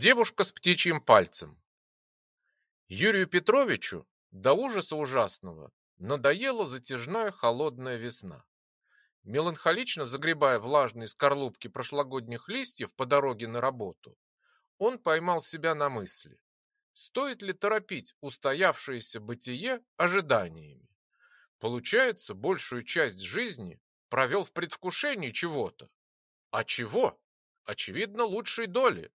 Девушка с птичьим пальцем. Юрию Петровичу до ужаса ужасного надоела затяжная холодная весна. Меланхолично загребая влажные скорлупки прошлогодних листьев по дороге на работу, он поймал себя на мысли. Стоит ли торопить устоявшееся бытие ожиданиями? Получается, большую часть жизни провел в предвкушении чего-то. А чего? Очевидно, лучшей доли.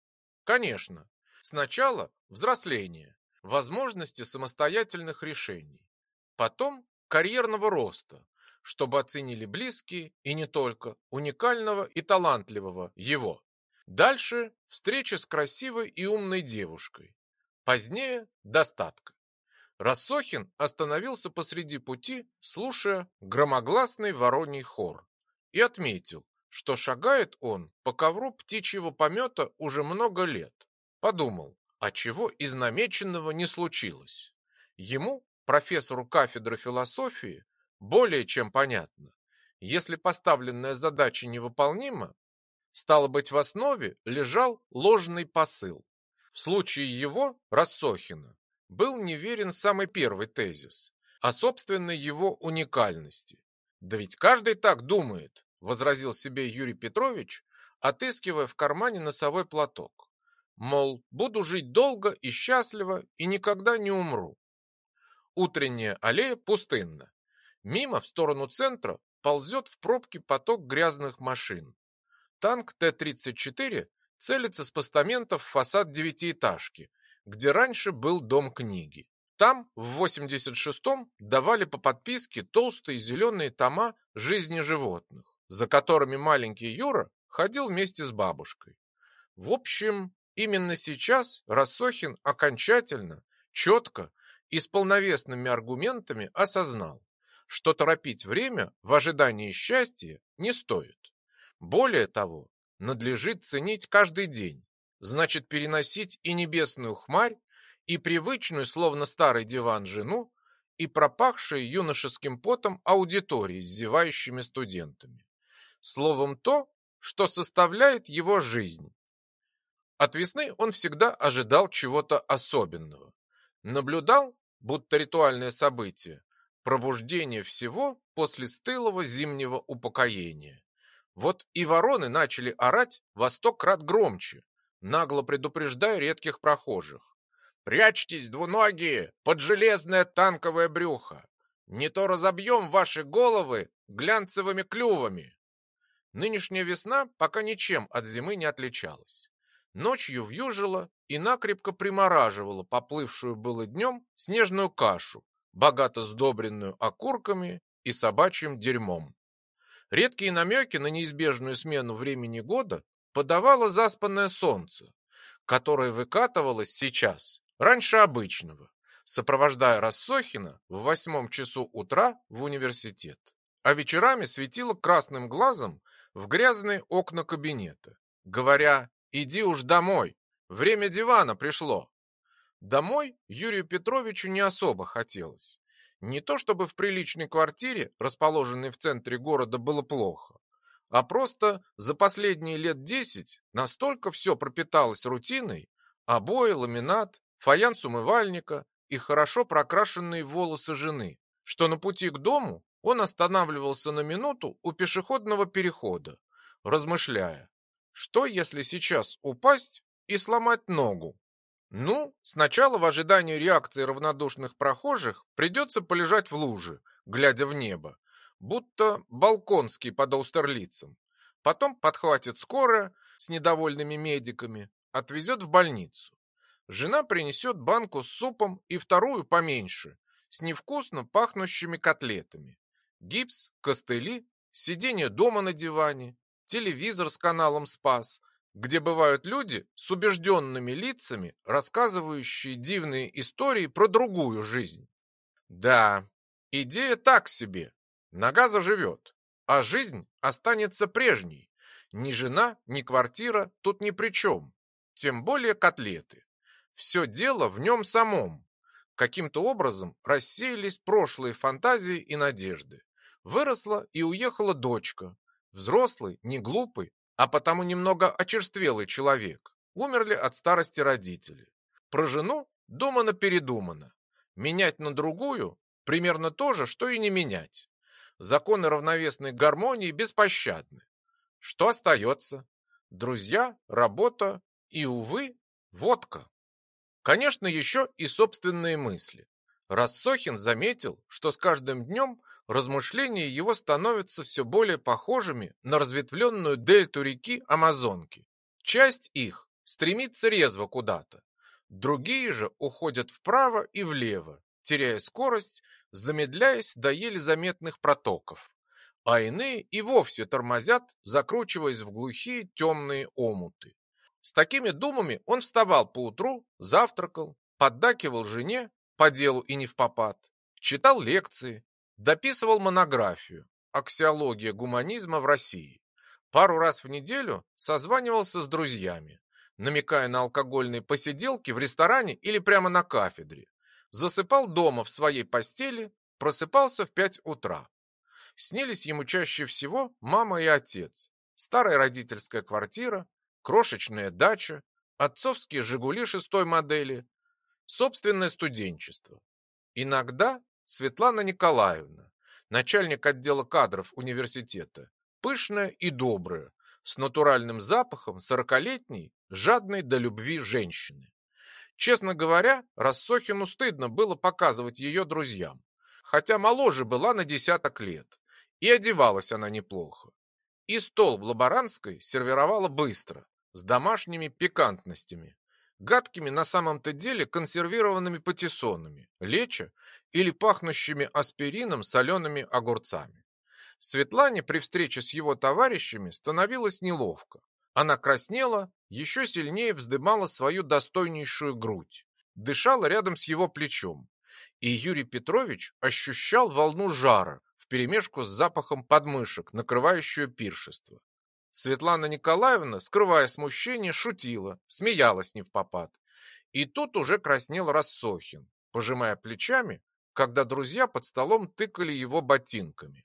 Конечно, сначала взросление, возможности самостоятельных решений, потом карьерного роста, чтобы оценили близкие и не только уникального и талантливого его. Дальше встреча с красивой и умной девушкой. Позднее достатка. Рассохин остановился посреди пути, слушая громогласный вороний хор, и отметил, что шагает он по ковру птичьего помета уже много лет. Подумал, а чего из намеченного не случилось. Ему, профессору кафедры философии, более чем понятно. Если поставленная задача невыполнима, стало быть, в основе лежал ложный посыл. В случае его, Рассохина, был неверен самый первый тезис о собственной его уникальности. Да ведь каждый так думает, возразил себе Юрий Петрович, отыскивая в кармане носовой платок. Мол, буду жить долго и счастливо и никогда не умру. Утренняя аллея пустынна. Мимо в сторону центра ползет в пробке поток грязных машин. Танк Т-34 целится с постаментов в фасад девятиэтажки, где раньше был дом книги. Там в 86-м давали по подписке толстые зеленые тома жизни животных за которыми маленький Юра ходил вместе с бабушкой. В общем, именно сейчас Рассохин окончательно, четко и с полновесными аргументами осознал, что торопить время в ожидании счастья не стоит. Более того, надлежит ценить каждый день, значит переносить и небесную хмарь, и привычную, словно старый диван, жену, и пропахшие юношеским потом аудитории с зевающими студентами словом то, что составляет его жизнь. От весны он всегда ожидал чего-то особенного. Наблюдал, будто ритуальное событие, пробуждение всего после стылого зимнего упокоения. Вот и вороны начали орать во сто крат громче, нагло предупреждая редких прохожих. «Прячьтесь, двуногие, под железное танковое брюхо! Не то разобьем ваши головы глянцевыми клювами!» Нынешняя весна пока ничем от зимы не отличалась. Ночью вьюжила и накрепко примораживала поплывшую было днем снежную кашу, богато сдобренную окурками и собачьим дерьмом. Редкие намеки на неизбежную смену времени года подавало заспанное солнце, которое выкатывалось сейчас, раньше обычного, сопровождая Рассохина в восьмом часу утра в университет. А вечерами светило красным глазом в грязные окна кабинета, говоря «Иди уж домой, время дивана пришло». Домой Юрию Петровичу не особо хотелось. Не то чтобы в приличной квартире, расположенной в центре города, было плохо, а просто за последние лет десять настолько все пропиталось рутиной, обои, ламинат, фаянс умывальника и хорошо прокрашенные волосы жены, что на пути к дому он останавливался на минуту у пешеходного перехода, размышляя, что если сейчас упасть и сломать ногу? Ну, сначала в ожидании реакции равнодушных прохожих придется полежать в луже, глядя в небо, будто балконский под Аустерлицем. Потом подхватит скорая с недовольными медиками, отвезет в больницу. Жена принесет банку с супом и вторую поменьше, с невкусно пахнущими котлетами гипс, костыли, сиденье дома на диване, телевизор с каналом «Спас», где бывают люди с убежденными лицами, рассказывающие дивные истории про другую жизнь. Да, идея так себе. Нога заживет, а жизнь останется прежней. Ни жена, ни квартира тут ни при чем. Тем более котлеты. Все дело в нем самом. Каким-то образом рассеялись прошлые фантазии и надежды. Выросла и уехала дочка. Взрослый, не глупый, а потому немного очерствелый человек. умерли от старости родители. Про жену думано-передумано. Менять на другую примерно то же, что и не менять. Законы равновесной гармонии беспощадны. Что остается? Друзья, работа и, увы, водка. Конечно, еще и собственные мысли. Рассохин заметил, что с каждым днем размышления его становятся все более похожими на разветвленную дельту реки Амазонки. Часть их стремится резво куда-то, другие же уходят вправо и влево, теряя скорость, замедляясь до еле заметных протоков, а иные и вовсе тормозят, закручиваясь в глухие темные омуты. С такими думами он вставал поутру, завтракал, поддакивал жене по делу и не в попад, читал лекции, дописывал монографию «Аксиология гуманизма в России». Пару раз в неделю созванивался с друзьями, намекая на алкогольные посиделки в ресторане или прямо на кафедре. Засыпал дома в своей постели, просыпался в пять утра. Снились ему чаще всего мама и отец, старая родительская квартира, крошечная дача, отцовские «Жигули» шестой модели, собственное студенчество. Иногда Светлана Николаевна, начальник отдела кадров университета, пышная и добрая, с натуральным запахом сорокалетней, жадной до любви женщины. Честно говоря, Рассохину стыдно было показывать ее друзьям, хотя моложе была на десяток лет, и одевалась она неплохо. И стол в Лаборанской сервировала быстро, с домашними пикантностями, гадкими на самом-то деле консервированными патиссонами, леча или пахнущими аспирином солеными огурцами. Светлане при встрече с его товарищами становилось неловко. Она краснела, еще сильнее вздымала свою достойнейшую грудь, дышала рядом с его плечом. И Юрий Петрович ощущал волну жара вперемешку с запахом подмышек, накрывающую пиршество. Светлана Николаевна, скрывая смущение, шутила, смеялась не в попад. И тут уже краснел Рассохин, пожимая плечами, когда друзья под столом тыкали его ботинками.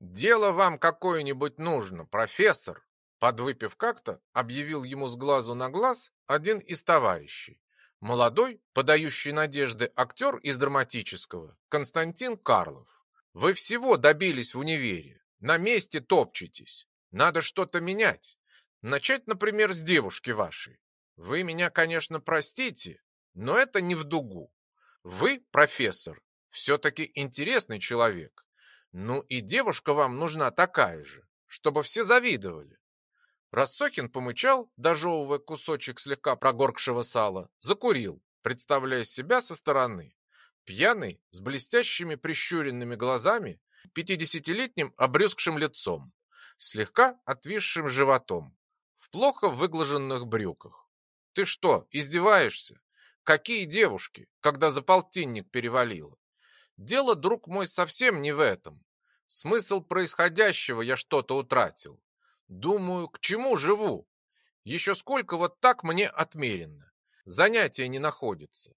«Дело вам какое-нибудь нужно, профессор!» Подвыпив как-то, объявил ему с глазу на глаз один из товарищей. Молодой, подающий надежды актер из драматического, Константин Карлов. «Вы всего добились в универе, на месте топчетесь. Надо что-то менять. Начать, например, с девушки вашей. Вы меня, конечно, простите, но это не в дугу. Вы, профессор, все-таки интересный человек. Ну и девушка вам нужна такая же, чтобы все завидовали. Рассокин помычал, дожевывая кусочек слегка прогоркшего сала, закурил, представляя себя со стороны. Пьяный, с блестящими прищуренными глазами, пятидесятилетним обрюзгшим лицом слегка отвисшим животом, в плохо выглаженных брюках. Ты что, издеваешься? Какие девушки, когда за полтинник перевалило? Дело, друг мой, совсем не в этом. Смысл происходящего я что-то утратил. Думаю, к чему живу? Еще сколько вот так мне отмерено. Занятия не находятся.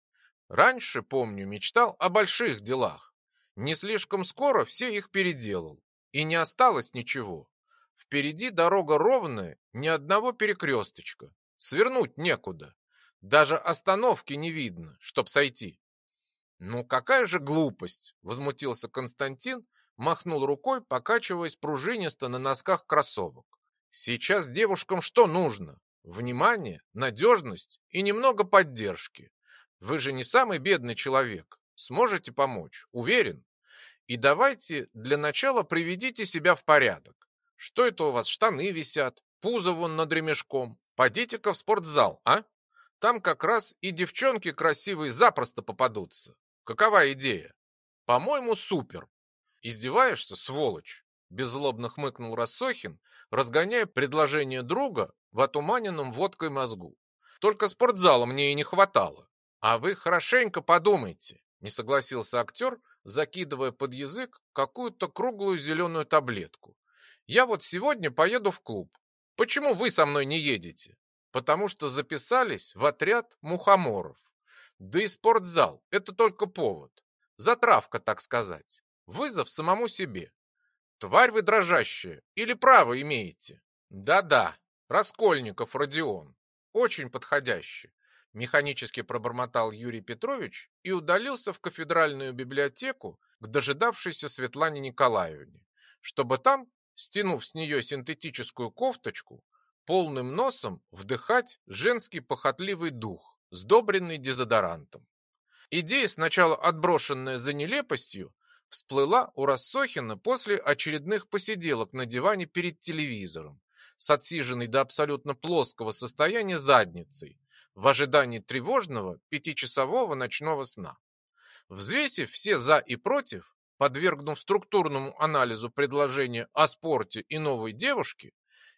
Раньше, помню, мечтал о больших делах. Не слишком скоро все их переделал. И не осталось ничего. Впереди дорога ровная, ни одного перекресточка. Свернуть некуда. Даже остановки не видно, чтоб сойти. Ну какая же глупость, возмутился Константин, махнул рукой, покачиваясь пружинисто на носках кроссовок. Сейчас девушкам что нужно? Внимание, надежность и немного поддержки. Вы же не самый бедный человек. Сможете помочь, уверен. И давайте для начала приведите себя в порядок. Что это у вас, штаны висят, пузо вон над ремешком? Пойдите-ка в спортзал, а? Там как раз и девчонки красивые запросто попадутся. Какова идея? По-моему, супер. Издеваешься, сволочь? Беззлобно хмыкнул Рассохин, разгоняя предложение друга в отуманенном водкой мозгу. Только спортзала мне и не хватало. А вы хорошенько подумайте, не согласился актер, закидывая под язык какую-то круглую зеленую таблетку. Я вот сегодня поеду в клуб. Почему вы со мной не едете? Потому что записались в отряд мухоморов. Да и спортзал – это только повод. Затравка, так сказать. Вызов самому себе. Тварь вы дрожащая, или право имеете? Да-да, Раскольников Родион. очень подходяще. Механически пробормотал Юрий Петрович и удалился в кафедральную библиотеку к дожидавшейся Светлане Николаевне, чтобы там, стянув с нее синтетическую кофточку, полным носом вдыхать женский похотливый дух, сдобренный дезодорантом. Идея, сначала отброшенная за нелепостью, всплыла у Рассохина после очередных посиделок на диване перед телевизором с отсиженной до абсолютно плоского состояния задницей в ожидании тревожного пятичасового ночного сна. Взвесив все «за» и «против», подвергнув структурному анализу предложения о спорте и новой девушке,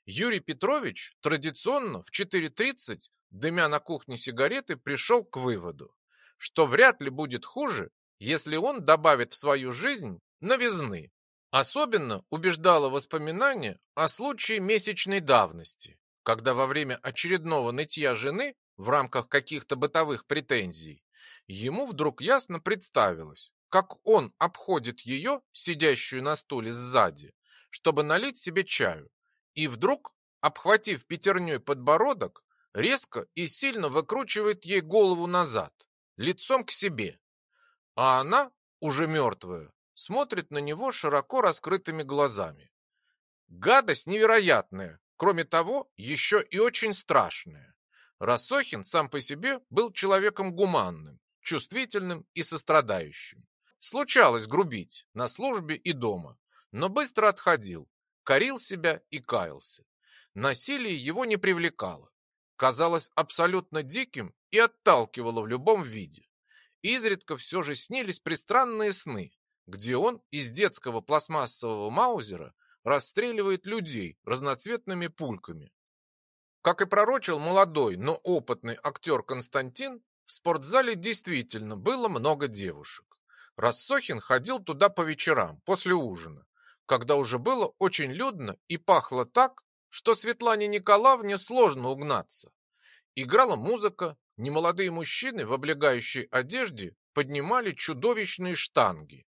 Юрий Петрович традиционно в 4.30, дымя на кухне сигареты, пришел к выводу, что вряд ли будет хуже, если он добавит в свою жизнь новизны. Особенно убеждало воспоминание о случае месячной давности, когда во время очередного нытья жены в рамках каких-то бытовых претензий ему вдруг ясно представилось, как он обходит ее, сидящую на стуле сзади, чтобы налить себе чаю, и вдруг, обхватив пятерней подбородок, резко и сильно выкручивает ей голову назад, лицом к себе. А она, уже мертвая, смотрит на него широко раскрытыми глазами. Гадость невероятная, кроме того, еще и очень страшная. Рассохин сам по себе был человеком гуманным, чувствительным и сострадающим. Случалось грубить на службе и дома, но быстро отходил, корил себя и каялся. Насилие его не привлекало, казалось абсолютно диким и отталкивало в любом виде. Изредка все же снились пристранные сны, где он из детского пластмассового маузера расстреливает людей разноцветными пульками. Как и пророчил молодой, но опытный актер Константин, в спортзале действительно было много девушек. Рассохин ходил туда по вечерам, после ужина, когда уже было очень людно и пахло так, что Светлане Николаевне сложно угнаться. Играла музыка, немолодые мужчины в облегающей одежде поднимали чудовищные штанги.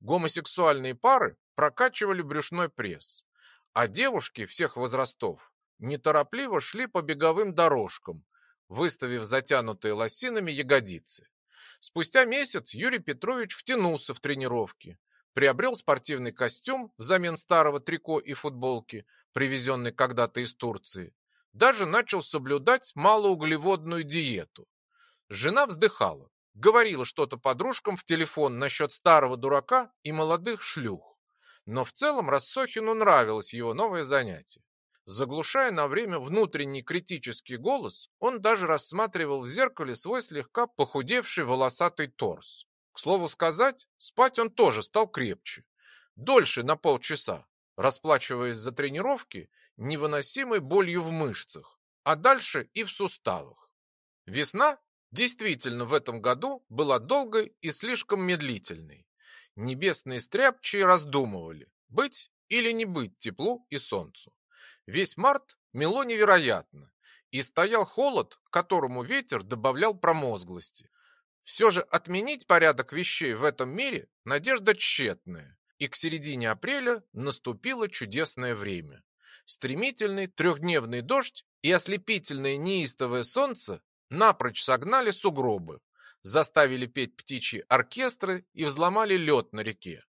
Гомосексуальные пары прокачивали брюшной пресс, а девушки всех возрастов неторопливо шли по беговым дорожкам, выставив затянутые лосинами ягодицы. Спустя месяц Юрий Петрович втянулся в тренировки, приобрел спортивный костюм взамен старого трико и футболки, привезенный когда-то из Турции, даже начал соблюдать малоуглеводную диету. Жена вздыхала, говорила что-то подружкам в телефон насчет старого дурака и молодых шлюх. Но в целом Рассохину нравилось его новое занятие. Заглушая на время внутренний критический голос, он даже рассматривал в зеркале свой слегка похудевший волосатый торс. К слову сказать, спать он тоже стал крепче. Дольше на полчаса, расплачиваясь за тренировки невыносимой болью в мышцах, а дальше и в суставах. Весна действительно в этом году была долгой и слишком медлительной. Небесные стряпчие раздумывали, быть или не быть теплу и солнцу. Весь март мело невероятно, и стоял холод, которому ветер добавлял промозглости. Все же отменить порядок вещей в этом мире надежда тщетная и к середине апреля наступило чудесное время. Стремительный трехдневный дождь и ослепительное неистовое солнце напрочь согнали сугробы, заставили петь птичьи оркестры и взломали лед на реке.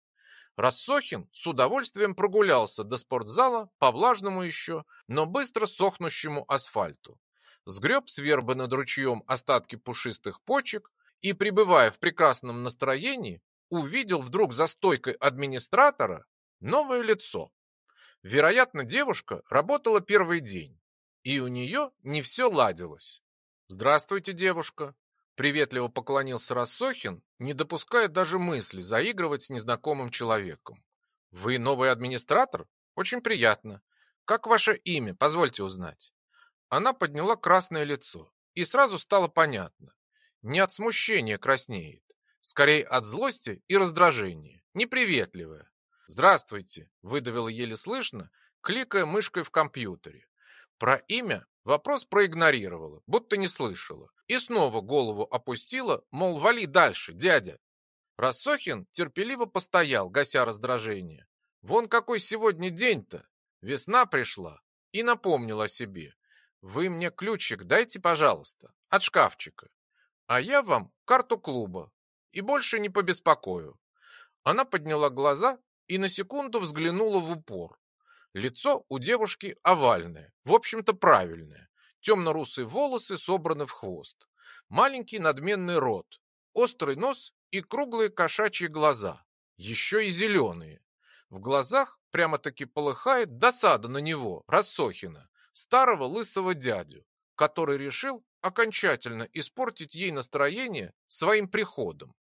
Рассохин с удовольствием прогулялся до спортзала по влажному еще, но быстро сохнущему асфальту. Сгреб с вербы над ручьем остатки пушистых почек и, пребывая в прекрасном настроении, увидел вдруг за стойкой администратора новое лицо. Вероятно, девушка работала первый день, и у нее не все ладилось. «Здравствуйте, девушка!» Приветливо поклонился Рассохин, не допуская даже мысли заигрывать с незнакомым человеком. «Вы новый администратор? Очень приятно. Как ваше имя, позвольте узнать?» Она подняла красное лицо, и сразу стало понятно. Не от смущения краснеет, Скорее от злости и раздражения. Неприветливая. «Здравствуйте», — выдавила еле слышно, кликая мышкой в компьютере. Про имя вопрос проигнорировала, будто не слышала. И снова голову опустила, мол, вали дальше, дядя. Рассохин терпеливо постоял, гася раздражение. Вон какой сегодня день-то. Весна пришла и напомнила о себе. Вы мне ключик дайте, пожалуйста, от шкафчика. А я вам карту клуба и больше не побеспокою. Она подняла глаза и на секунду взглянула в упор. Лицо у девушки овальное, в общем-то правильное. Темно-русые волосы собраны в хвост. Маленький надменный рот, острый нос и круглые кошачьи глаза. Еще и зеленые. В глазах прямо-таки полыхает досада на него, Рассохина, старого лысого дядю, который решил окончательно испортить ей настроение своим приходом.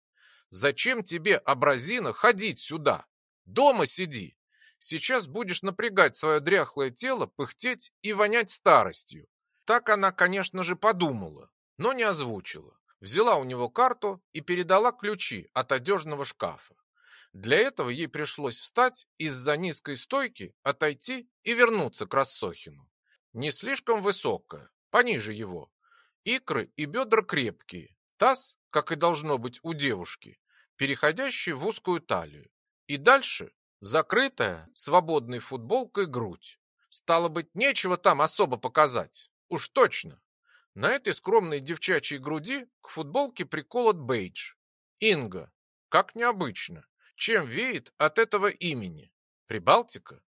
Зачем тебе, абразина, ходить сюда? Дома сиди. Сейчас будешь напрягать свое дряхлое тело, пыхтеть и вонять старостью. Так она, конечно же, подумала, но не озвучила. Взяла у него карту и передала ключи от одежного шкафа. Для этого ей пришлось встать из-за низкой стойки, отойти и вернуться к Рассохину. Не слишком высокая, пониже его. Икры и бедра крепкие, таз, как и должно быть у девушки, переходящий в узкую талию. И дальше закрытая свободной футболкой грудь. Стало быть, нечего там особо показать. Уж точно. На этой скромной девчачьей груди к футболке приколот бейдж. Инга. Как необычно. Чем веет от этого имени? Прибалтика?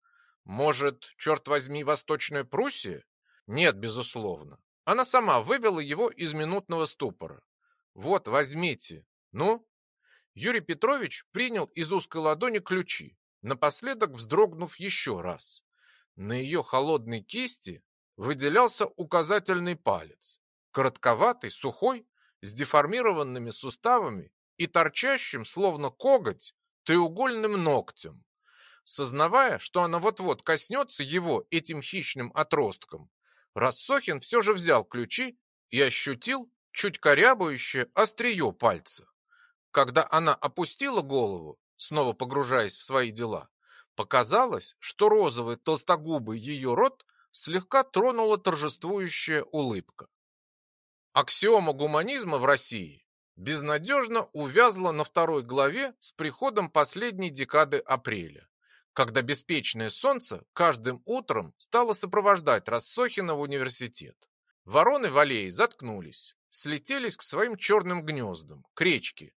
Может, черт возьми, Восточная Пруссия? Нет, безусловно. Она сама вывела его из минутного ступора. Вот, возьмите. Ну? Юрий Петрович принял из узкой ладони ключи, напоследок вздрогнув еще раз. На ее холодной кисти выделялся указательный палец. Коротковатый, сухой, с деформированными суставами и торчащим, словно коготь, треугольным ногтем. Сознавая, что она вот-вот коснется его этим хищным отростком, Рассохин все же взял ключи и ощутил чуть корябающее острие пальца. Когда она опустила голову, снова погружаясь в свои дела, показалось, что розовый толстогубый ее рот слегка тронула торжествующая улыбка. Аксиома гуманизма в России безнадежно увязла на второй главе с приходом последней декады апреля, когда беспечное солнце каждым утром стало сопровождать Рассохина в университет. Вороны в аллее заткнулись, слетелись к своим черным гнездам, к речке,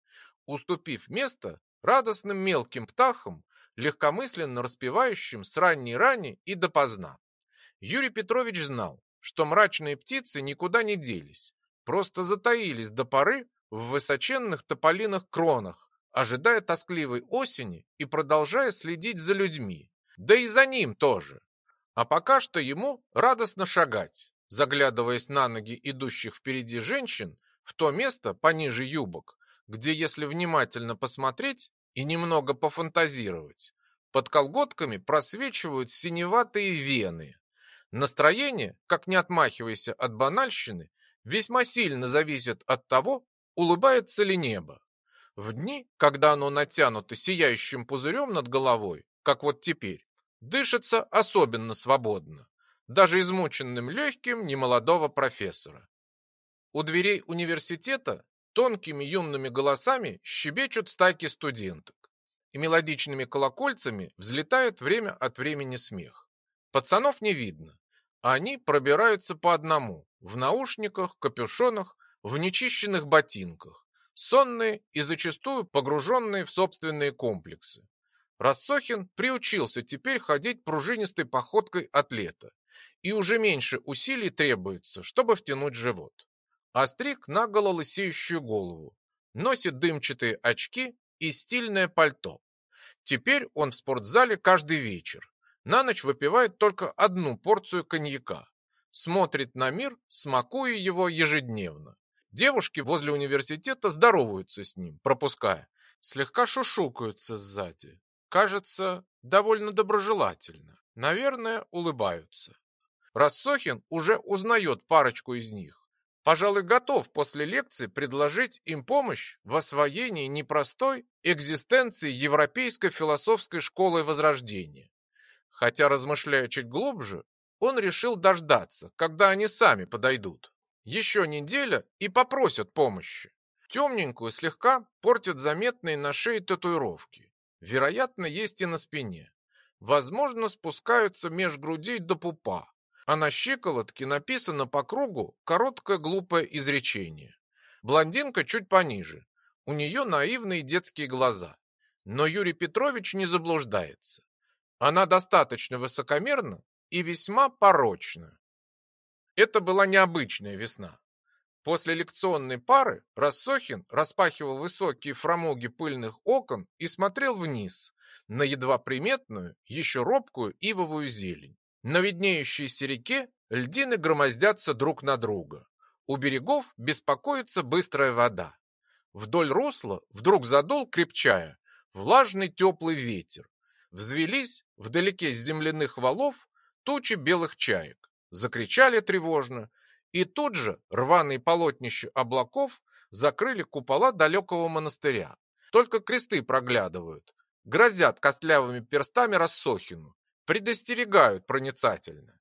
уступив место радостным мелким птахам, легкомысленно распевающим с ранней рани и допоздна. Юрий Петрович знал, что мрачные птицы никуда не делись, просто затаились до поры, в высоченных тополиных кронах, ожидая тоскливой осени и продолжая следить за людьми, да и за ним тоже. А пока что ему радостно шагать, заглядываясь на ноги идущих впереди женщин в то место пониже юбок, где, если внимательно посмотреть и немного пофантазировать, под колготками просвечивают синеватые вены. Настроение, как не отмахивайся от банальщины, весьма сильно зависит от того, улыбается ли небо. В дни, когда оно натянуто сияющим пузырем над головой, как вот теперь, дышится особенно свободно, даже измученным легким немолодого профессора. У дверей университета тонкими юными голосами щебечут стайки студенток, и мелодичными колокольцами взлетает время от времени смех. Пацанов не видно, а они пробираются по одному, в наушниках, капюшонах в нечищенных ботинках, сонные и зачастую погруженные в собственные комплексы. Рассохин приучился теперь ходить пружинистой походкой атлета, и уже меньше усилий требуется, чтобы втянуть живот. Остриг наголо лысеющую голову, носит дымчатые очки и стильное пальто. Теперь он в спортзале каждый вечер. На ночь выпивает только одну порцию коньяка. Смотрит на мир, смакуя его ежедневно. Девушки возле университета здороваются с ним, пропуская. Слегка шушукаются сзади. Кажется, довольно доброжелательно. Наверное, улыбаются. Рассохин уже узнает парочку из них. Пожалуй, готов после лекции предложить им помощь в освоении непростой экзистенции Европейской философской школы Возрождения. Хотя, размышляя чуть глубже, он решил дождаться, когда они сами подойдут. Еще неделя и попросят помощи. Темненькую слегка портят заметные на шее татуировки. Вероятно, есть и на спине. Возможно, спускаются меж грудей до пупа. А на щиколотке написано по кругу короткое глупое изречение. Блондинка чуть пониже. У нее наивные детские глаза. Но Юрий Петрович не заблуждается. Она достаточно высокомерна и весьма порочна. Это была необычная весна. После лекционной пары Рассохин распахивал высокие фрамуги пыльных окон и смотрел вниз, на едва приметную, еще робкую ивовую зелень. На виднеющейся реке льдины громоздятся друг на друга. У берегов беспокоится быстрая вода. Вдоль русла вдруг задул, крепчая, влажный теплый ветер. Взвелись вдалеке с земляных валов тучи белых чаек. Закричали тревожно, и тут же рваные полотнища облаков закрыли купола далекого монастыря. Только кресты проглядывают, грозят костлявыми перстами Рассохину, предостерегают проницательно.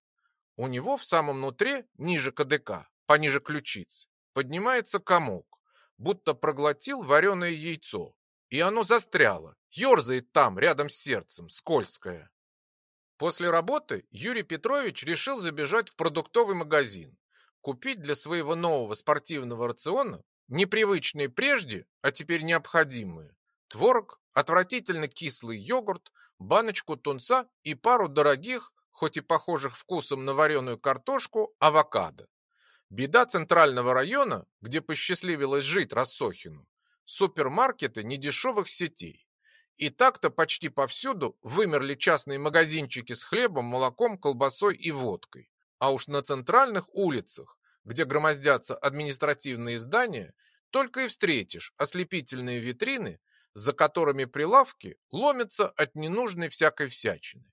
У него в самом нутре, ниже КДК, пониже ключиц, поднимается комок, будто проглотил вареное яйцо, и оно застряло, ерзает там, рядом с сердцем, скользкое. После работы Юрий Петрович решил забежать в продуктовый магазин, купить для своего нового спортивного рациона непривычные прежде, а теперь необходимые, творог, отвратительно кислый йогурт, баночку тунца и пару дорогих, хоть и похожих вкусом на вареную картошку, авокадо. Беда центрального района, где посчастливилось жить Рассохину, супермаркеты недешевых сетей. И так-то почти повсюду вымерли частные магазинчики с хлебом, молоком, колбасой и водкой. А уж на центральных улицах, где громоздятся административные здания, только и встретишь ослепительные витрины за которыми прилавки ломятся от ненужной всякой всячины.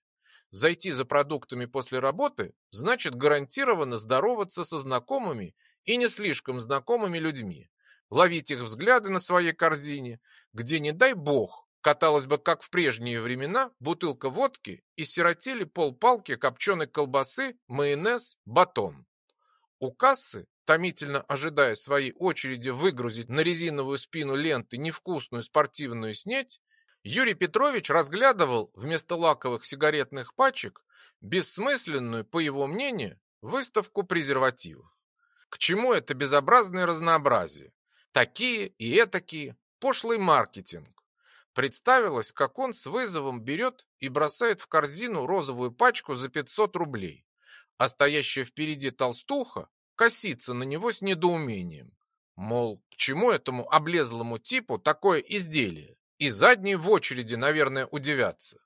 Зайти за продуктами после работы значит гарантированно здороваться со знакомыми и не слишком знакомыми людьми, ловить их взгляды на своей корзине, где, не дай бог, каталась бы, как в прежние времена, бутылка водки и сиротели полпалки копченой колбасы, майонез, батон. У кассы томительно ожидая своей очереди выгрузить на резиновую спину ленты невкусную спортивную снеть, Юрий Петрович разглядывал вместо лаковых сигаретных пачек бессмысленную, по его мнению, выставку презервативов. К чему это безобразное разнообразие? Такие и этакие, пошлый маркетинг. Представилось, как он с вызовом берет и бросает в корзину розовую пачку за 500 рублей, а стоящая впереди толстуха косится на него с недоумением. Мол, к чему этому облезлому типу такое изделие? И задние в очереди, наверное, удивятся.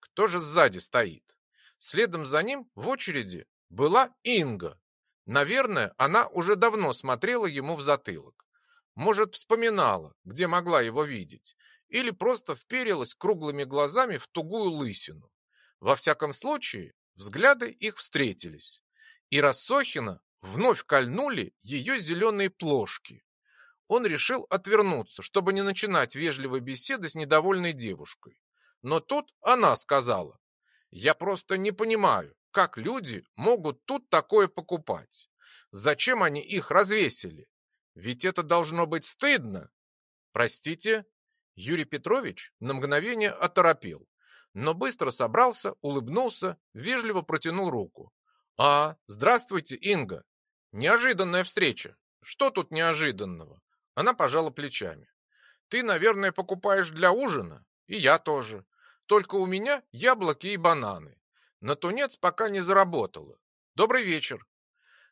Кто же сзади стоит? Следом за ним в очереди была Инга. Наверное, она уже давно смотрела ему в затылок. Может, вспоминала, где могла его видеть, или просто вперилась круглыми глазами в тугую лысину. Во всяком случае, взгляды их встретились. И Рассохина Вновь кольнули ее зеленые плошки. Он решил отвернуться, чтобы не начинать вежливой беседы с недовольной девушкой. Но тут она сказала, «Я просто не понимаю, как люди могут тут такое покупать. Зачем они их развесили? Ведь это должно быть стыдно». «Простите?» Юрий Петрович на мгновение оторопел, но быстро собрался, улыбнулся, вежливо протянул руку. «А, здравствуйте, Инга. Неожиданная встреча. Что тут неожиданного? Она пожала плечами. Ты, наверное, покупаешь для ужина? И я тоже. Только у меня яблоки и бананы. На тунец пока не заработала. Добрый вечер.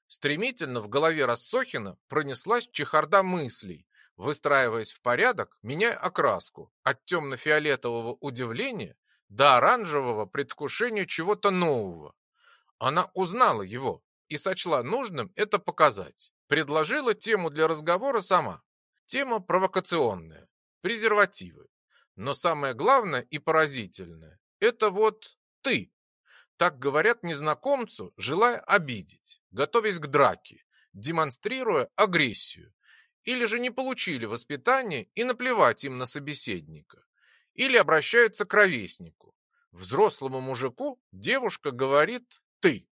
Стремительно в голове Рассохина пронеслась чехарда мыслей, выстраиваясь в порядок, меняя окраску от темно-фиолетового удивления до оранжевого предвкушения чего-то нового. Она узнала его, и сочла нужным это показать. Предложила тему для разговора сама. Тема провокационная. Презервативы. Но самое главное и поразительное – это вот ты. Так говорят незнакомцу, желая обидеть, готовясь к драке, демонстрируя агрессию. Или же не получили воспитание и наплевать им на собеседника. Или обращаются к ровеснику. Взрослому мужику девушка говорит «ты».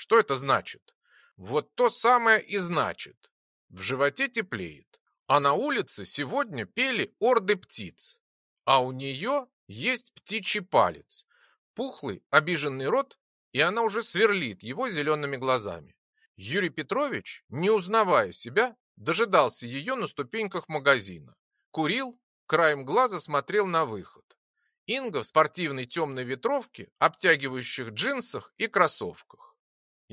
Что это значит? Вот то самое и значит. В животе теплеет. А на улице сегодня пели орды птиц. А у нее есть птичий палец. Пухлый, обиженный рот и она уже сверлит его зелеными глазами. Юрий Петрович, не узнавая себя, дожидался ее на ступеньках магазина. Курил, краем глаза смотрел на выход. Инга в спортивной темной ветровке, обтягивающих джинсах и кроссовках.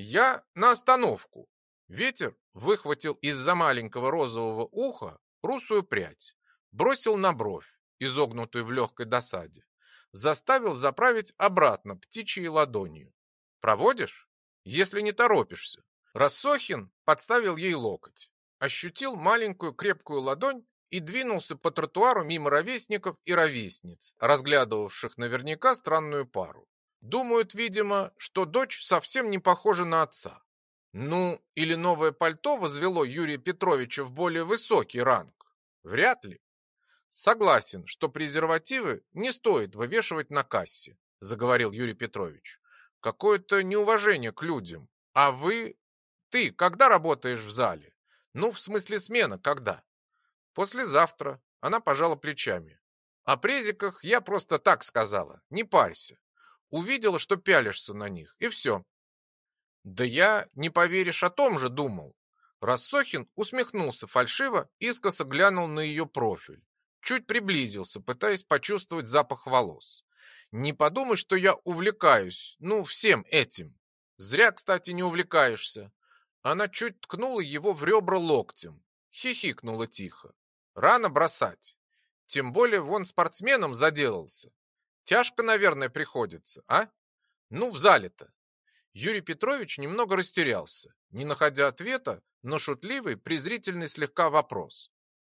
Я на остановку. Ветер выхватил из-за маленького розового уха русую прядь, бросил на бровь, изогнутую в легкой досаде, заставил заправить обратно птичьей ладонью. «Проводишь? Если не торопишься». Рассохин подставил ей локоть, ощутил маленькую крепкую ладонь и двинулся по тротуару мимо ровесников и ровесниц, разглядывавших наверняка странную пару. Думают, видимо, что дочь совсем не похожа на отца. Ну, или новое пальто возвело Юрия Петровича в более высокий ранг? Вряд ли. Согласен, что презервативы не стоит вывешивать на кассе, заговорил Юрий Петрович. Какое-то неуважение к людям. А вы... Ты когда работаешь в зале? Ну, в смысле смена, когда? Послезавтра. Она пожала плечами. О презиках я просто так сказала. Не парься. Увидела, что пялишься на них, и все. Да я, не поверишь, о том же думал. Рассохин усмехнулся фальшиво, искоса глянул на ее профиль. Чуть приблизился, пытаясь почувствовать запах волос. Не подумай, что я увлекаюсь, ну, всем этим. Зря, кстати, не увлекаешься. Она чуть ткнула его в ребра локтем. Хихикнула тихо. Рано бросать. Тем более вон спортсменом заделался. Тяжко, наверное, приходится, а? Ну, в зале-то. Юрий Петрович немного растерялся, не находя ответа на шутливый, презрительный слегка вопрос.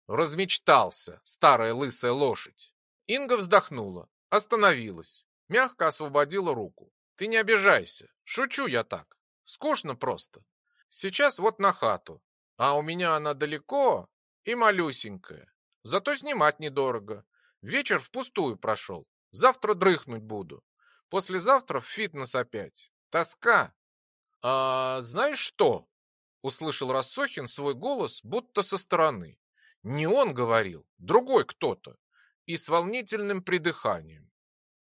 Размечтался, старая лысая лошадь. Инга вздохнула, остановилась, мягко освободила руку. Ты не обижайся, шучу я так. Скучно просто. Сейчас вот на хату, а у меня она далеко и малюсенькая. Зато снимать недорого. Вечер впустую прошел. Завтра дрыхнуть буду. Послезавтра в фитнес опять. Тоска. А знаешь что? Услышал Рассохин свой голос, будто со стороны. Не он говорил, другой кто-то. И с волнительным придыханием.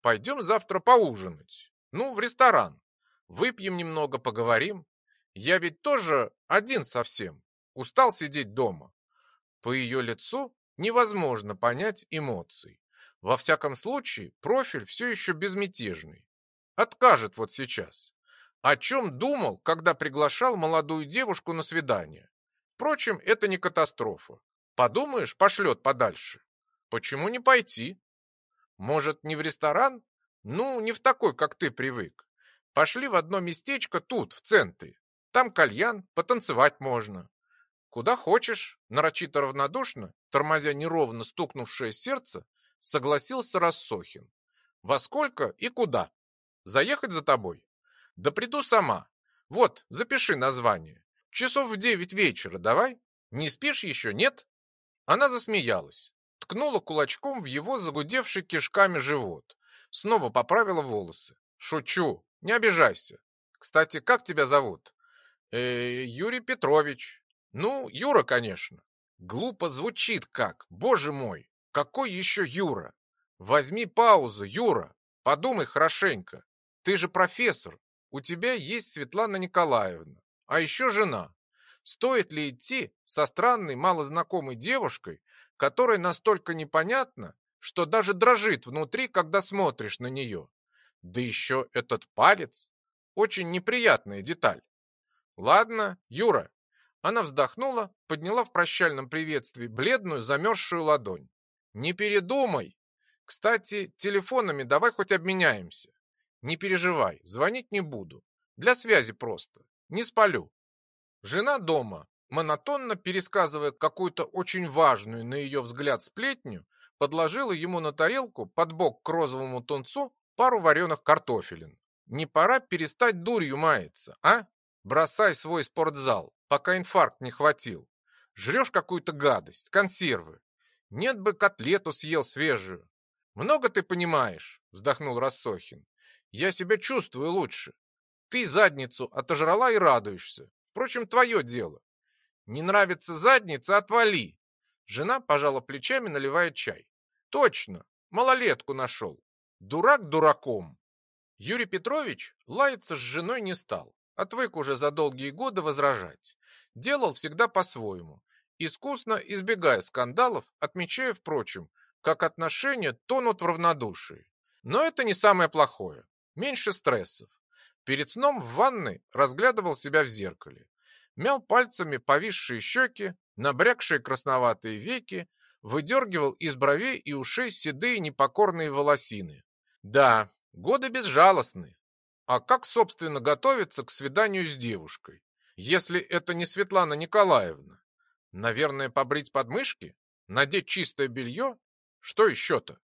Пойдем завтра поужинать. Ну, в ресторан. Выпьем немного, поговорим. Я ведь тоже один совсем. Устал сидеть дома. По ее лицу невозможно понять эмоций. Во всяком случае, профиль все еще безмятежный. Откажет вот сейчас. О чем думал, когда приглашал молодую девушку на свидание? Впрочем, это не катастрофа. Подумаешь, пошлет подальше. Почему не пойти? Может, не в ресторан? Ну, не в такой, как ты привык. Пошли в одно местечко тут, в центре. Там кальян, потанцевать можно. Куда хочешь, нарочито равнодушно, тормозя неровно стукнувшее сердце, согласился Рассохин. Во сколько и куда? Заехать за тобой? Да приду сама. Вот, запиши название. Часов в девять вечера давай. Не спишь еще, нет? Она засмеялась, ткнула кулачком в его загудевший кишками живот. Снова поправила волосы. Шучу, не обижайся. Кстати, как тебя зовут? Э, Юрий Петрович. Ну, Юра, конечно. Глупо звучит как, боже мой. Какой еще Юра? Возьми паузу, Юра. Подумай хорошенько. Ты же профессор. У тебя есть Светлана Николаевна. А еще жена. Стоит ли идти со странной, малознакомой девушкой, которая настолько непонятна, что даже дрожит внутри, когда смотришь на нее? Да еще этот палец. Очень неприятная деталь. Ладно, Юра. Она вздохнула, подняла в прощальном приветствии бледную, замерзшую ладонь. Не передумай. Кстати, телефонами давай хоть обменяемся. Не переживай, звонить не буду. Для связи просто. Не спалю. Жена дома, монотонно пересказывая какую-то очень важную, на ее взгляд, сплетню, подложила ему на тарелку под бок к розовому тунцу пару вареных картофелин. Не пора перестать дурью маяться, а? Бросай свой спортзал, пока инфаркт не хватил. Жрешь какую-то гадость, консервы. Нет бы котлету съел свежую. Много ты понимаешь, вздохнул Рассохин. Я себя чувствую лучше. Ты задницу отожрала и радуешься. Впрочем, твое дело. Не нравится задница, отвали. Жена пожала плечами, наливая чай. Точно, малолетку нашел. Дурак дураком. Юрий Петрович лаяться с женой не стал, отвык уже за долгие годы возражать. Делал всегда по-своему, искусно избегая скандалов, отмечая, впрочем, как отношения тонут в равнодушии. Но это не самое плохое. Меньше стрессов. Перед сном в ванной разглядывал себя в зеркале. Мял пальцами повисшие щеки, набрякшие красноватые веки, выдергивал из бровей и ушей седые непокорные волосины. Да, годы безжалостны. А как, собственно, готовиться к свиданию с девушкой, если это не Светлана Николаевна? Наверное, побрить подмышки? Надеть чистое белье? Что еще-то?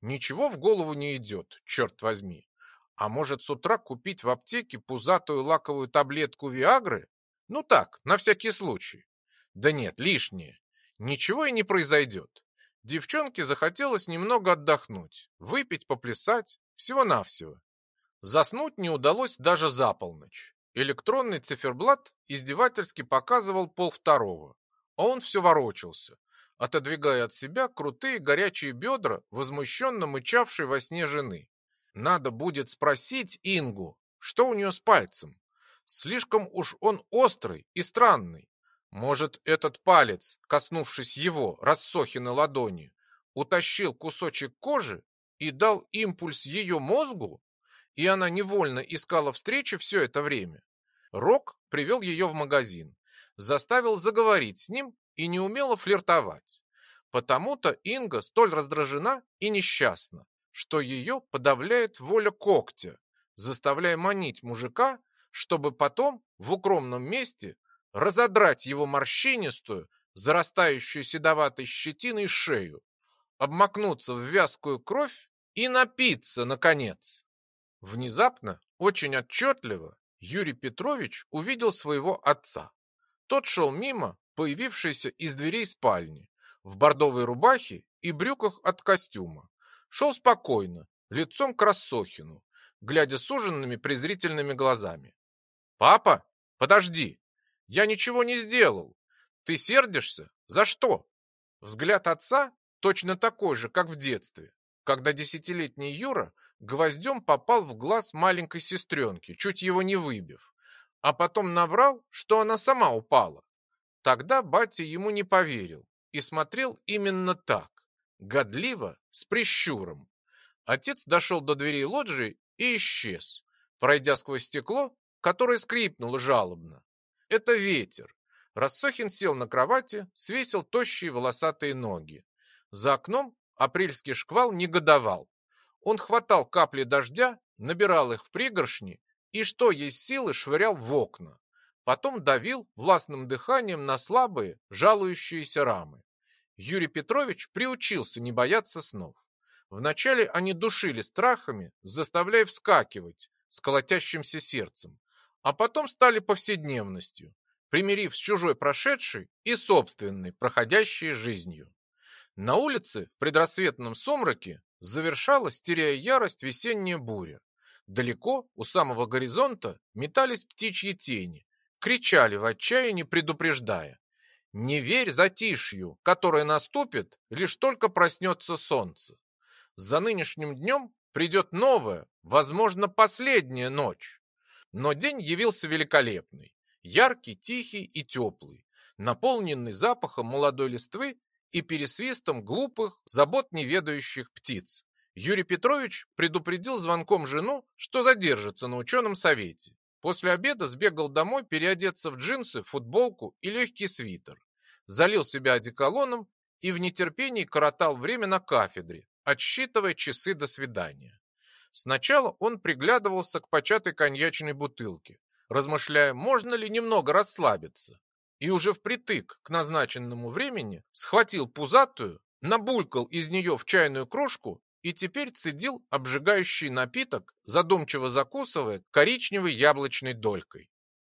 Ничего в голову не идет, черт возьми. А может, с утра купить в аптеке пузатую лаковую таблетку Виагры? Ну так, на всякий случай. Да нет, лишнее. Ничего и не произойдет. Девчонке захотелось немного отдохнуть, выпить, поплясать, всего-навсего. Заснуть не удалось даже за полночь. Электронный циферблат издевательски показывал пол второго, а он все ворочался, отодвигая от себя крутые горячие бедра, возмущенно мычавшей во сне жены. Надо будет спросить Ингу, что у нее с пальцем. Слишком уж он острый и странный. Может, этот палец, коснувшись его, рассохины ладони, утащил кусочек кожи и дал импульс ее мозгу? И она невольно искала встречи все это время. Рок привел ее в магазин, заставил заговорить с ним и неумело флиртовать. Потому-то Инга столь раздражена и несчастна, что ее подавляет воля когтя, заставляя манить мужика, чтобы потом в укромном месте разодрать его морщинистую, зарастающую седоватой щетиной шею, обмакнуться в вязкую кровь и напиться, наконец. Внезапно, очень отчетливо, Юрий Петрович увидел своего отца. Тот шел мимо, появившийся из дверей спальни, в бордовой рубахе и брюках от костюма. Шел спокойно, лицом к Рассохину, глядя суженными презрительными глазами. «Папа, подожди! Я ничего не сделал! Ты сердишься? За что?» Взгляд отца точно такой же, как в детстве, когда десятилетний Юра гвоздем попал в глаз маленькой сестренки, чуть его не выбив, а потом наврал, что она сама упала. Тогда батя ему не поверил и смотрел именно так, годливо, с прищуром. Отец дошел до дверей лоджии и исчез, пройдя сквозь стекло, которое скрипнуло жалобно. Это ветер. Рассохин сел на кровати, свесил тощие волосатые ноги. За окном апрельский шквал негодовал. Он хватал капли дождя, набирал их в пригоршни и, что есть силы, швырял в окна. Потом давил властным дыханием на слабые, жалующиеся рамы. Юрий Петрович приучился не бояться снов. Вначале они душили страхами, заставляя вскакивать с колотящимся сердцем, а потом стали повседневностью, примирив с чужой прошедшей и собственной, проходящей жизнью. На улице в предрассветном сумраке завершалась, теряя ярость, весенняя буря. Далеко, у самого горизонта, метались птичьи тени, кричали в отчаянии, предупреждая. Не верь затишью, которое наступит, лишь только проснется солнце. За нынешним днем придет новая, возможно, последняя ночь. Но день явился великолепный, яркий, тихий и теплый, наполненный запахом молодой листвы и пересвистом глупых, забот неведающих птиц. Юрий Петрович предупредил звонком жену, что задержится на ученом совете. После обеда сбегал домой переодеться в джинсы, футболку и легкий свитер. Залил себя одеколоном и в нетерпении коротал время на кафедре, отсчитывая часы до свидания. Сначала он приглядывался к початой коньячной бутылке, размышляя, можно ли немного расслабиться. И уже впритык к назначенному времени схватил пузатую, набулькал из нее в чайную кружку и теперь цедил обжигающий напиток, задумчиво закусывая коричневой яблочной долькой.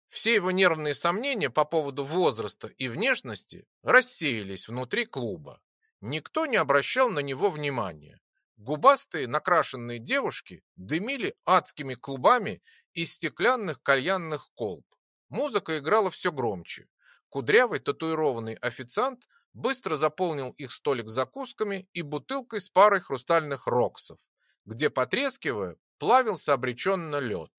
Все его нервные сомнения по поводу возраста и внешности рассеялись внутри клуба. Никто не обращал на него внимания. Губастые накрашенные девушки дымили адскими клубами из стеклянных кальянных колб. Музыка играла все громче. Кудрявый татуированный официант быстро заполнил их столик закусками и бутылкой с парой хрустальных роксов, где, потрескивая, плавился обреченно лед.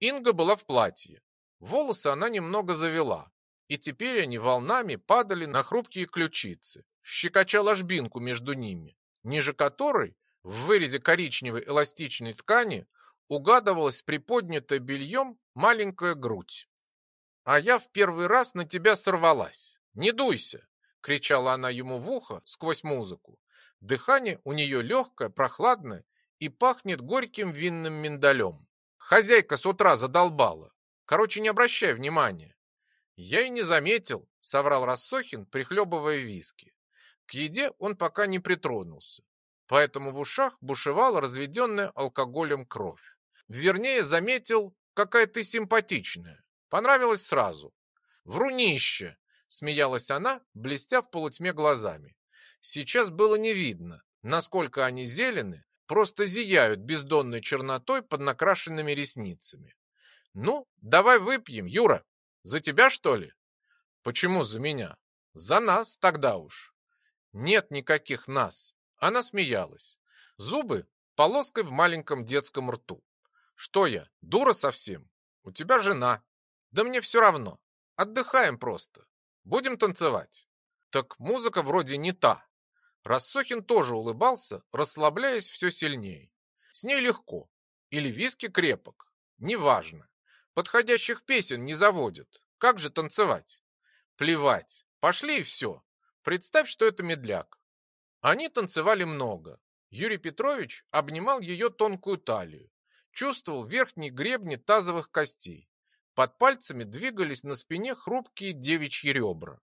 Инга была в платье. Волосы она немного завела, и теперь они волнами падали на хрупкие ключицы, щекоча ложбинку между ними, ниже которой, в вырезе коричневой эластичной ткани, угадывалась приподнятая бельем маленькая грудь. «А я в первый раз на тебя сорвалась. Не дуйся!» — кричала она ему в ухо сквозь музыку. Дыхание у нее легкое, прохладное и пахнет горьким винным миндалем. Хозяйка с утра задолбала. Короче, не обращай внимания. Я и не заметил, соврал Рассохин, прихлебывая виски. К еде он пока не притронулся, поэтому в ушах бушевала разведенная алкоголем кровь. Вернее, заметил, какая ты симпатичная. Понравилось сразу. Врунище, смеялась она, блестя в полутьме глазами. Сейчас было не видно, насколько они зелены, просто зияют бездонной чернотой под накрашенными ресницами. Ну, давай выпьем, Юра. За тебя, что ли? Почему за меня? За нас тогда уж. Нет никаких нас. Она смеялась. Зубы полоской в маленьком детском рту. Что я, дура совсем? У тебя жена. Да мне все равно. Отдыхаем просто. Будем танцевать. Так музыка вроде не та. Рассохин тоже улыбался, расслабляясь все сильнее. С ней легко. Или виски крепок. Неважно. Подходящих песен не заводят. Как же танцевать? Плевать. Пошли и все. Представь, что это медляк. Они танцевали много. Юрий Петрович обнимал ее тонкую талию. Чувствовал верхние гребни тазовых костей. Под пальцами двигались на спине хрупкие девичьи ребра.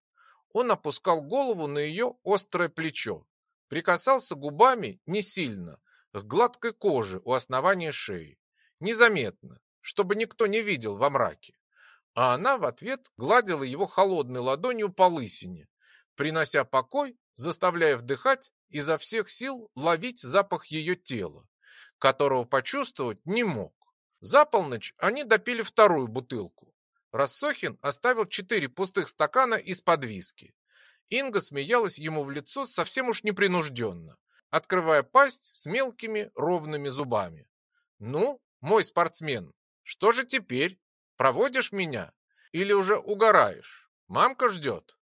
Он опускал голову на ее острое плечо, Прикасался губами не сильно, к гладкой коже у основания шеи. Незаметно, чтобы никто не видел во мраке. А она в ответ гладила его холодной ладонью по лысине, принося покой, заставляя вдыхать изо всех сил ловить запах ее тела, которого почувствовать не мог. За полночь они допили вторую бутылку. Рассохин оставил четыре пустых стакана из-под виски. Инга смеялась ему в лицо совсем уж непринужденно, открывая пасть с мелкими ровными зубами. «Ну, мой спортсмен, что же теперь? Проводишь меня? Или уже угораешь? Мамка ждет».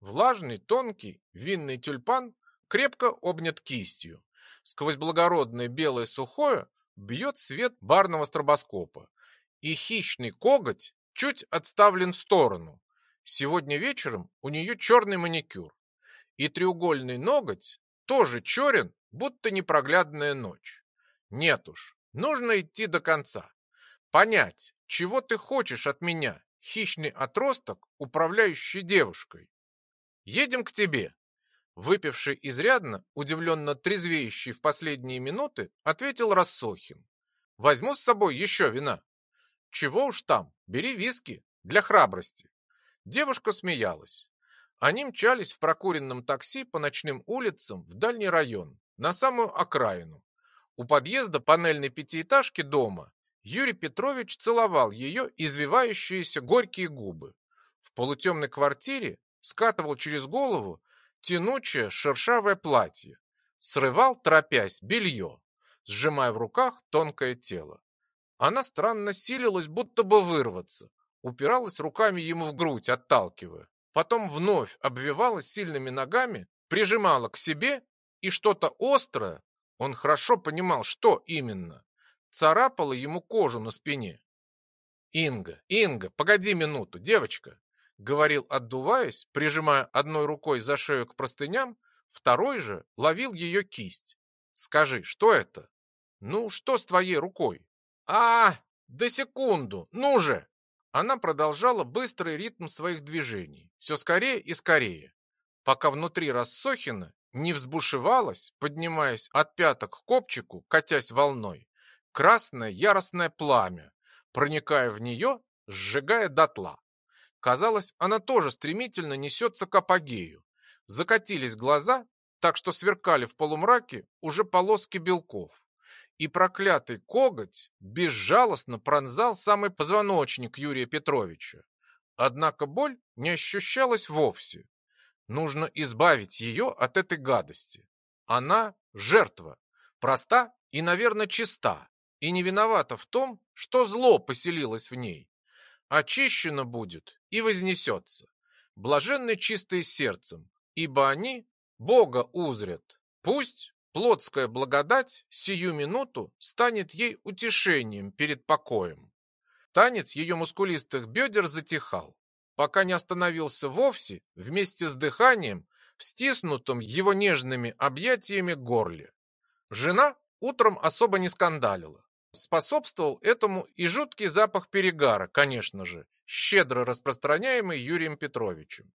Влажный, тонкий, винный тюльпан крепко обнят кистью. Сквозь благородное белое сухое бьет свет барного стробоскопа. И хищный коготь чуть отставлен в сторону, Сегодня вечером у нее черный маникюр. И треугольный ноготь тоже черен, будто непроглядная ночь. Нет уж, нужно идти до конца. Понять, чего ты хочешь от меня, хищный отросток, управляющий девушкой. Едем к тебе. Выпивший изрядно, удивленно трезвеющий в последние минуты, ответил Рассохин. Возьму с собой еще вина. Чего уж там, бери виски, для храбрости. Девушка смеялась. Они мчались в прокуренном такси по ночным улицам в дальний район, на самую окраину. У подъезда панельной пятиэтажки дома Юрий Петрович целовал ее извивающиеся горькие губы. В полутемной квартире скатывал через голову тянучее шершавое платье, срывал, торопясь, белье, сжимая в руках тонкое тело. Она странно силилась, будто бы вырваться, упиралась руками ему в грудь, отталкивая. Потом вновь обвивалась сильными ногами, прижимала к себе, и что-то острое, он хорошо понимал, что именно, царапало ему кожу на спине. «Инга, Инга, погоди минуту, девочка!» Говорил, отдуваясь, прижимая одной рукой за шею к простыням, второй же ловил ее кисть. «Скажи, что это?» «Ну, что с твоей рукой?» «А, да секунду, ну же!» Она продолжала быстрый ритм своих движений, все скорее и скорее, пока внутри Рассохина не взбушевалась, поднимаясь от пяток к копчику, катясь волной, красное яростное пламя, проникая в нее, сжигая дотла. Казалось, она тоже стремительно несется к апогею. Закатились глаза, так что сверкали в полумраке уже полоски белков и проклятый коготь безжалостно пронзал самый позвоночник Юрия Петровича. Однако боль не ощущалась вовсе. Нужно избавить ее от этой гадости. Она жертва, проста и, наверное, чиста, и не виновата в том, что зло поселилось в ней. Очищено будет и вознесется. Блаженны чистые сердцем, ибо они Бога узрят. Пусть плотская благодать сию минуту станет ей утешением перед покоем. Танец ее мускулистых бедер затихал, пока не остановился вовсе вместе с дыханием в стиснутом его нежными объятиями горле. Жена утром особо не скандалила. Способствовал этому и жуткий запах перегара, конечно же, щедро распространяемый Юрием Петровичем.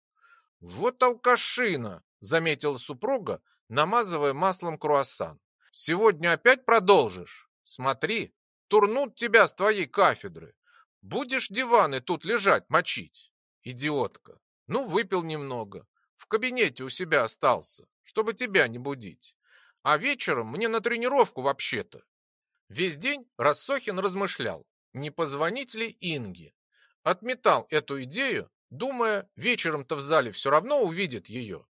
«Вот алкашина!» — заметила супруга, намазывая маслом круассан. «Сегодня опять продолжишь? Смотри, турнут тебя с твоей кафедры. Будешь диваны тут лежать, мочить. Идиотка. Ну, выпил немного. В кабинете у себя остался, чтобы тебя не будить. А вечером мне на тренировку вообще-то. Весь день Рассохин размышлял, не позвонить ли Инге. Отметал эту идею, думая, вечером-то в зале все равно увидит ее.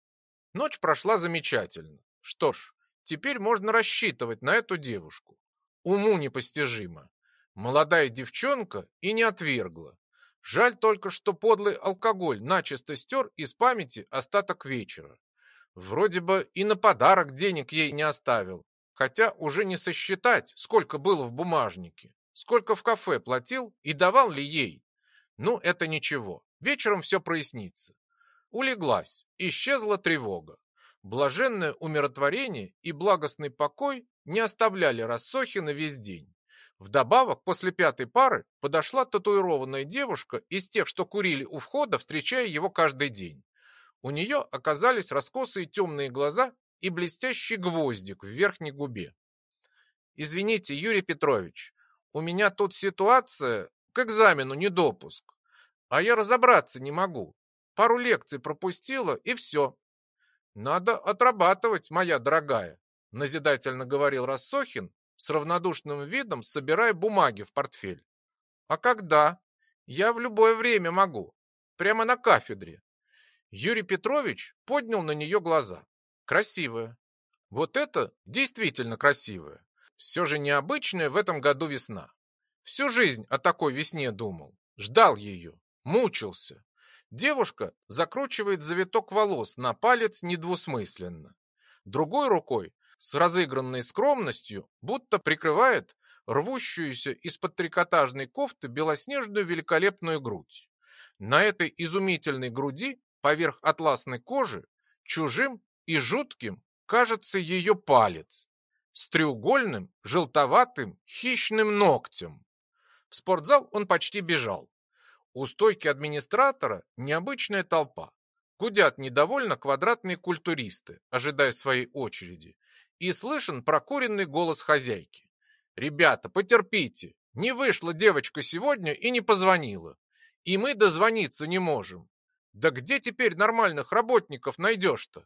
Ночь прошла замечательно. Что ж, теперь можно рассчитывать на эту девушку. Уму непостижимо. Молодая девчонка и не отвергла. Жаль только, что подлый алкоголь начисто стер из памяти остаток вечера. Вроде бы и на подарок денег ей не оставил, хотя уже не сосчитать, сколько было в бумажнике, сколько в кафе платил и давал ли ей. Ну, это ничего, вечером все прояснится. Улеглась, исчезла тревога. Блаженное умиротворение и благостный покой не оставляли Рассохина весь день. Вдобавок, после пятой пары подошла татуированная девушка из тех, что курили у входа, встречая его каждый день. У нее оказались раскосые темные глаза и блестящий гвоздик в верхней губе. «Извините, Юрий Петрович, у меня тут ситуация к экзамену недопуск, а я разобраться не могу. Пару лекций пропустила, и все. Надо отрабатывать, моя дорогая», назидательно говорил Рассохин, с равнодушным видом собирая бумаги в портфель. «А когда?» «Я в любое время могу. Прямо на кафедре». Юрий Петрович поднял на нее глаза. Красивая. Вот это действительно красивая. Все же необычная в этом году весна. Всю жизнь о такой весне думал. Ждал ее. Мучился. Девушка закручивает завиток волос на палец недвусмысленно. Другой рукой с разыгранной скромностью, будто прикрывает рвущуюся из-под трикотажной кофты белоснежную великолепную грудь. На этой изумительной груди, поверх атласной кожи, чужим и жутким кажется ее палец с треугольным, желтоватым, хищным ногтем. В спортзал он почти бежал. У стойки администратора необычная толпа. Гудят недовольно квадратные культуристы, ожидая своей очереди и слышен прокуренный голос хозяйки. «Ребята, потерпите, не вышла девочка сегодня и не позвонила, и мы дозвониться не можем. Да где теперь нормальных работников найдешь-то?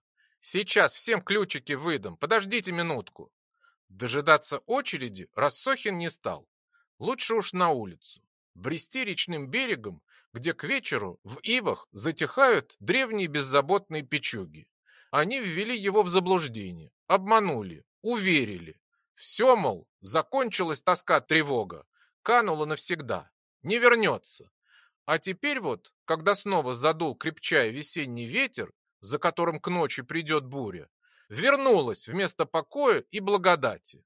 Сейчас всем ключики выдам, подождите минутку». Дожидаться очереди Рассохин не стал. Лучше уж на улицу. Брести речным берегом, где к вечеру в ивах затихают древние беззаботные печуги. Они ввели его в заблуждение, обманули, уверили. Все, мол, закончилась тоска тревога, канула навсегда, не вернется. А теперь вот, когда снова задул крепчая весенний ветер, за которым к ночи придет буря, вернулась вместо покоя и благодати.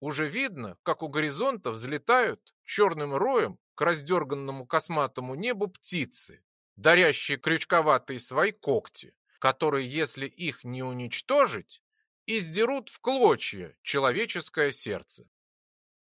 Уже видно, как у горизонта взлетают черным роем к раздерганному косматому небу птицы, дарящие крючковатые свои когти которые, если их не уничтожить, издерут в клочья человеческое сердце.